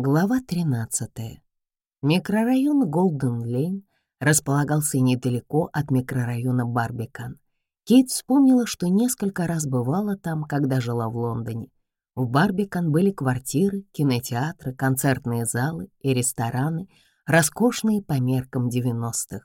Глава 13. Микрорайон Голден-Лейн располагался недалеко от микрорайона Барбикан. Кейт вспомнила, что несколько раз бывала там, когда жила в Лондоне. В Барбикан были квартиры, кинотеатры, концертные залы и рестораны, роскошные по меркам 90-х.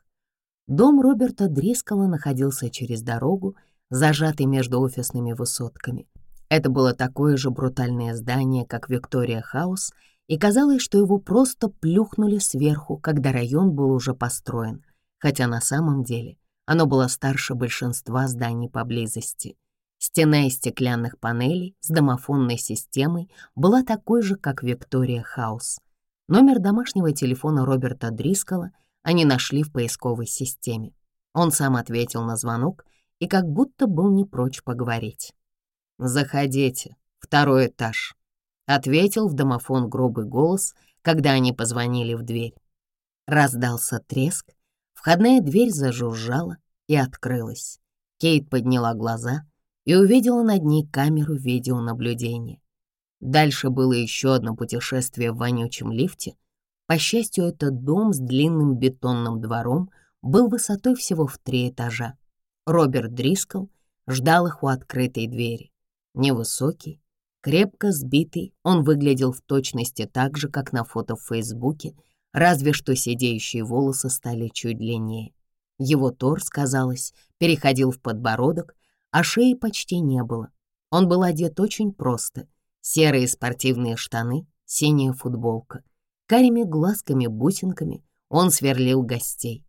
Дом Роберта Дрискала находился через дорогу, зажатый между офисными высотками. Это было такое же брутальное здание, как Виктория Хаус — и казалось, что его просто плюхнули сверху, когда район был уже построен, хотя на самом деле оно было старше большинства зданий поблизости. Стена из стеклянных панелей с домофонной системой была такой же, как Виктория Хаус. Номер домашнего телефона Роберта Дрискала они нашли в поисковой системе. Он сам ответил на звонок и как будто был не прочь поговорить. «Заходите, второй этаж», ответил в домофон грубый голос, когда они позвонили в дверь. Раздался треск, входная дверь зажужжала и открылась. Кейт подняла глаза и увидела над ней камеру видеонаблюдения. Дальше было еще одно путешествие в вонючем лифте. По счастью, этот дом с длинным бетонным двором был высотой всего в три этажа. Роберт Дрискл ждал их у открытой двери. Невысокий, крепко сбитый, он выглядел в точности так же, как на фото в Фейсбуке, разве что сидеющие волосы стали чуть длиннее. Его торс, казалось, переходил в подбородок, а шеи почти не было. Он был одет очень просто. Серые спортивные штаны, синяя футболка. Карими глазками-бусинками он сверлил гостей.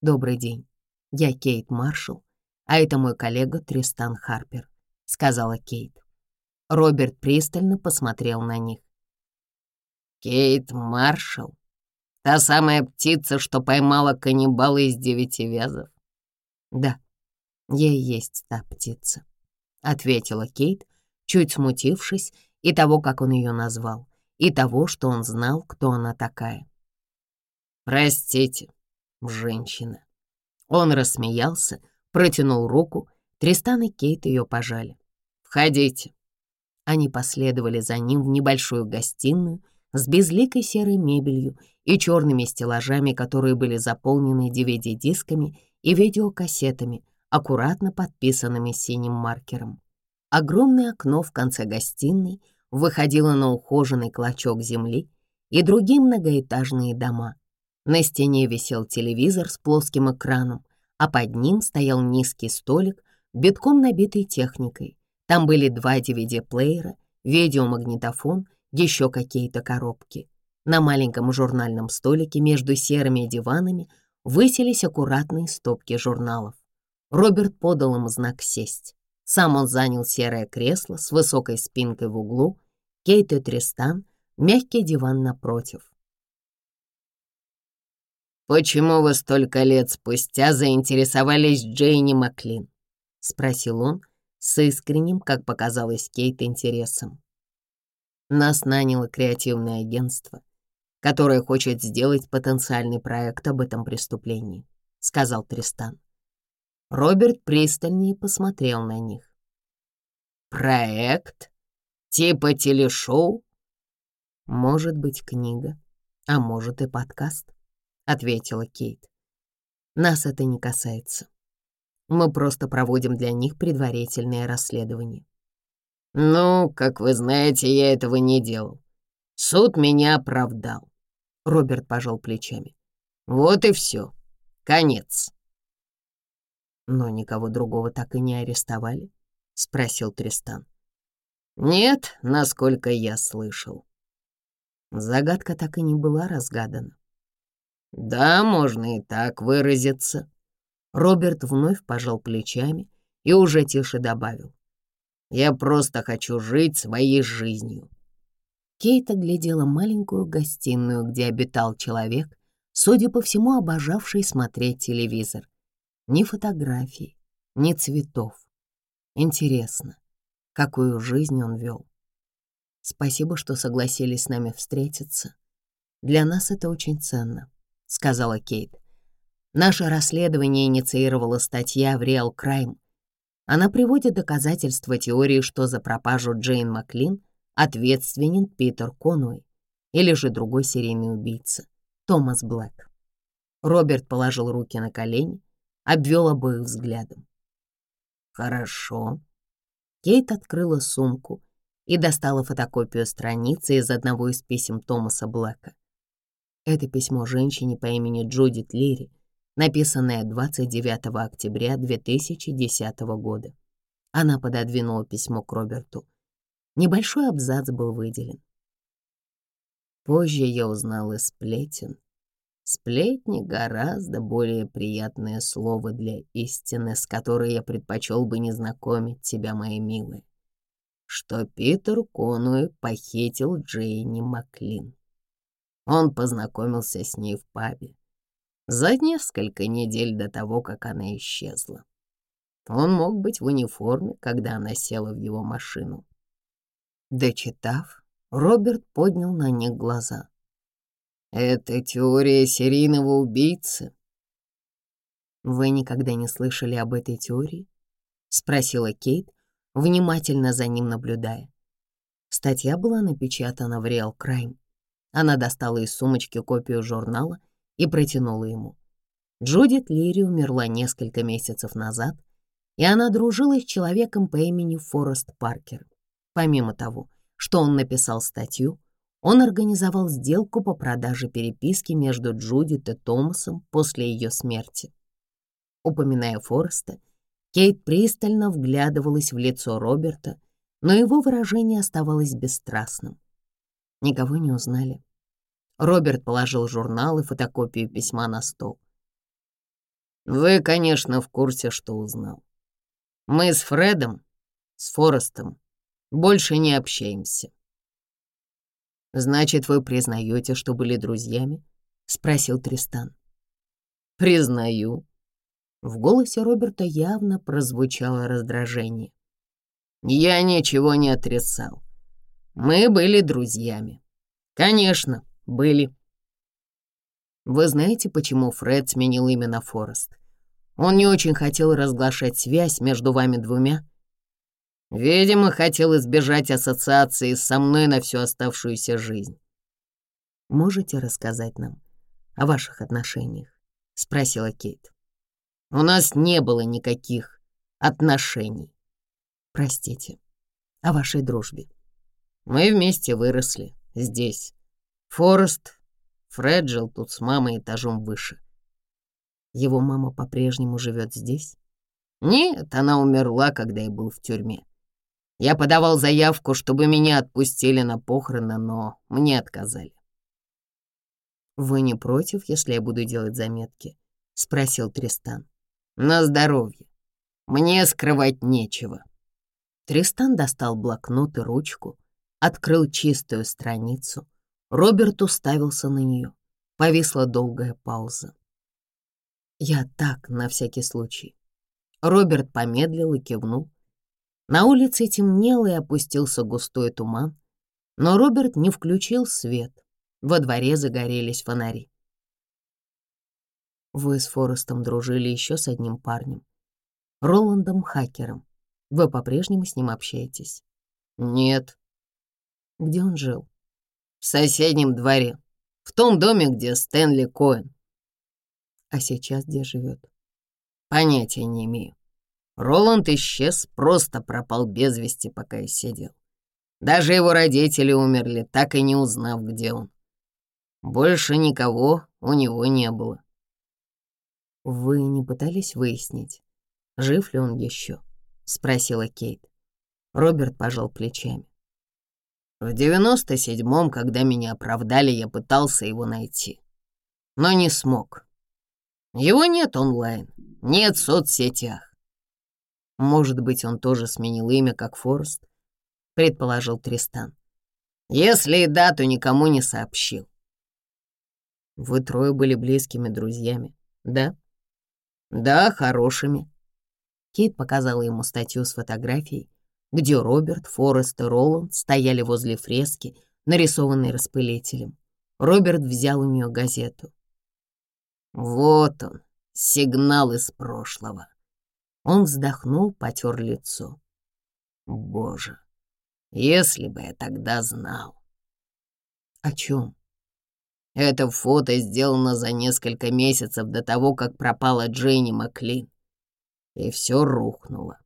«Добрый день. Я Кейт Маршалл, а это мой коллега Тристан Харпер», — сказала Кейт. Роберт пристально посмотрел на них. «Кейт Маршалл? Та самая птица, что поймала каннибала из девяти вязов?» «Да, я и есть та птица», — ответила Кейт, чуть смутившись и того, как он ее назвал, и того, что он знал, кто она такая. «Простите, женщина». Он рассмеялся, протянул руку, Тристан и Кейт ее пожали. «Входите». Они последовали за ним в небольшую гостиную с безликой серой мебелью и черными стеллажами, которые были заполнены DVD-дисками и видеокассетами, аккуратно подписанными синим маркером. Огромное окно в конце гостиной выходило на ухоженный клочок земли и другие многоэтажные дома. На стене висел телевизор с плоским экраном, а под ним стоял низкий столик, битком набитый техникой. Там были два DVD-плеера, видеомагнитофон, еще какие-то коробки. На маленьком журнальном столике между серыми диванами высились аккуратные стопки журналов. Роберт подал им знак сесть. Сам он занял серое кресло с высокой спинкой в углу, Кейт и Тристан — мягкий диван напротив. «Почему вы столько лет спустя заинтересовались Джейни Маклин?» — спросил он, с искренним, как показалось Кейт, интересом. Нас наняло креативное агентство, которое хочет сделать потенциальный проект об этом преступлении, сказал Тристан. Роберт пристальнее посмотрел на них. Проект? Типа телешоу? Может быть, книга, а может и подкаст, ответила Кейт. Нас это не касается. Мы просто проводим для них предварительное расследование». «Ну, как вы знаете, я этого не делал. Суд меня оправдал», — Роберт пожал плечами. «Вот и все. Конец». «Но никого другого так и не арестовали?» — спросил Тристан. «Нет, насколько я слышал». Загадка так и не была разгадана. «Да, можно и так выразиться», Роберт вновь пожал плечами и уже тише добавил. «Я просто хочу жить своей жизнью». Кейт оглядела маленькую гостиную, где обитал человек, судя по всему, обожавший смотреть телевизор. Ни фотографий, ни цветов. Интересно, какую жизнь он вел. «Спасибо, что согласились с нами встретиться. Для нас это очень ценно», — сказала Кейт. Наше расследование инициировала статья в Real Crime. Она приводит доказательства теории, что за пропажу Джейн Маклин ответственен Питер Конуэй или же другой серийный убийца, Томас Блэк. Роберт положил руки на колени, обвел обоих взглядом. «Хорошо». Кейт открыла сумку и достала фотокопию страницы из одного из писем Томаса Блэка. Это письмо женщине по имени Джудит Лири, написанное 29 октября 2010 года. Она пододвинула письмо к Роберту. Небольшой абзац был выделен. Позже я узнал из сплетен. Сплетни — гораздо более приятное слово для истины, с которой я предпочел бы не знакомить тебя, моя милая. Что Питер Конуэ похитил Джейни Маклин. Он познакомился с ней в пабе за несколько недель до того, как она исчезла. Он мог быть в униформе, когда она села в его машину. Дочитав, Роберт поднял на них глаза. «Это теория серийного убийцы». «Вы никогда не слышали об этой теории?» — спросила Кейт, внимательно за ним наблюдая. Статья была напечатана в Real Crime. Она достала из сумочки копию журнала — и протянула ему. Джудит Лири умерла несколько месяцев назад, и она дружила с человеком по имени Форест Паркер. Помимо того, что он написал статью, он организовал сделку по продаже переписки между Джудит и Томасом после ее смерти. Упоминая Фореста, Кейт пристально вглядывалась в лицо Роберта, но его выражение оставалось бесстрастным. Никого не узнали. Роберт положил журнал и фотокопию письма на стол. «Вы, конечно, в курсе, что узнал. Мы с Фредом, с Форестом, больше не общаемся». «Значит, вы признаете, что были друзьями?» — спросил Тристан. «Признаю». В голосе Роберта явно прозвучало раздражение. «Я ничего не отрицал. Мы были друзьями. Конечно, были. Вы знаете, почему Фред сменил имя на Форест? Он не очень хотел разглашать связь между вами двумя. Видимо, хотел избежать ассоциации со мной на всю оставшуюся жизнь. Можете рассказать нам о ваших отношениях? — спросила Кейт. «У нас не было никаких отношений. Простите, о вашей дружбе. Мы вместе выросли здесь. Форест, Фред жил тут с мамой этажом выше. Его мама по-прежнему живет здесь? Нет, она умерла, когда я был в тюрьме. Я подавал заявку, чтобы меня отпустили на похороны, но мне отказали. «Вы не против, если я буду делать заметки?» — спросил Тристан. «На здоровье. Мне скрывать нечего». Тристан достал блокнот и ручку, открыл чистую страницу, Роберт уставился на нее. Повисла долгая пауза. «Я так, на всякий случай». Роберт помедлил и кивнул. На улице темнело и опустился густой туман, но Роберт не включил свет. Во дворе загорелись фонари. Вы с Форестом дружили еще с одним парнем, Роландом Хакером. Вы по-прежнему с ним общаетесь? Нет. Где он жил? в соседнем дворе, в том доме, где Стэнли Коэн. А сейчас где живет? Понятия не имею. Роланд исчез, просто пропал без вести, пока я сидел. Даже его родители умерли, так и не узнав, где он. Больше никого у него не было. «Вы не пытались выяснить, жив ли он еще?» — спросила Кейт. Роберт пожал плечами. В девяносто седьмом, когда меня оправдали, я пытался его найти. Но не смог. Его нет онлайн, нет в соцсетях. Может быть, он тоже сменил имя, как Форест, предположил Тристан. Если и да, то никому не сообщил. Вы трое были близкими друзьями, да? Да, хорошими. Кейт показала ему статью с фотографией, где Роберт, Форест и Роланд стояли возле фрески, нарисованной распылителем. Роберт взял у нее газету. «Вот он, сигнал из прошлого». Он вздохнул, потер лицо. «Боже, если бы я тогда знал!» «О чем?» «Это фото сделано за несколько месяцев до того, как пропала Дженни Маклин, и все рухнуло.